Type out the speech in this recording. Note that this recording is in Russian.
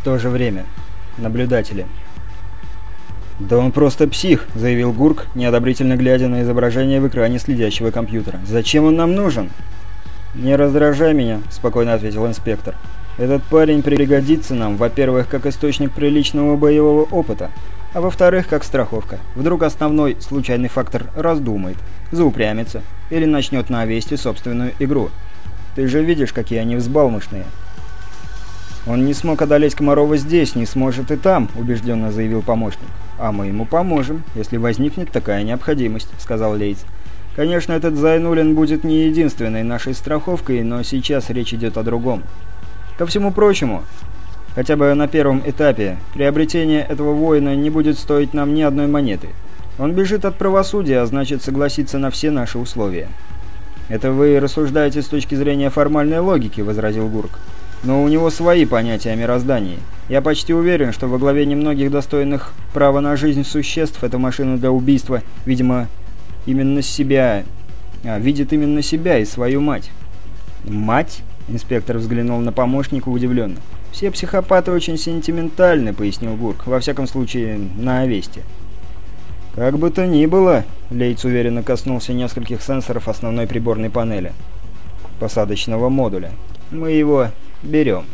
В то же время. Наблюдатели. «Да он просто псих», — заявил Гурк, неодобрительно глядя на изображение в экране следящего компьютера. «Зачем он нам нужен?» «Не раздражай меня», — спокойно ответил инспектор. «Этот парень пригодится нам, во-первых, как источник приличного боевого опыта, а во-вторых, как страховка. Вдруг основной случайный фактор раздумает, заупрямится или начнет на вести собственную игру. Ты же видишь, какие они взбалмошные». «Он не смог одолеть Комарова здесь, не сможет и там», — убежденно заявил помощник. «А мы ему поможем, если возникнет такая необходимость», — сказал Лейтс. «Конечно, этот Зайнулин будет не единственной нашей страховкой, но сейчас речь идет о другом. Ко всему прочему, хотя бы на первом этапе, приобретение этого воина не будет стоить нам ни одной монеты. Он бежит от правосудия, а значит согласится на все наши условия». «Это вы рассуждаете с точки зрения формальной логики», — возразил Гурк. Но у него свои понятия о мироздании. Я почти уверен, что во главе немногих достойных права на жизнь существ эта машина для убийства, видимо, именно себя... А, видит именно себя и свою мать. «Мать?» — инспектор взглянул на помощника удивленно. «Все психопаты очень сентиментальны», — пояснил Гурк. «Во всяком случае, на Овесте». «Как бы то ни было», — Лейц уверенно коснулся нескольких сенсоров основной приборной панели. «Посадочного модуля. Мы его берем.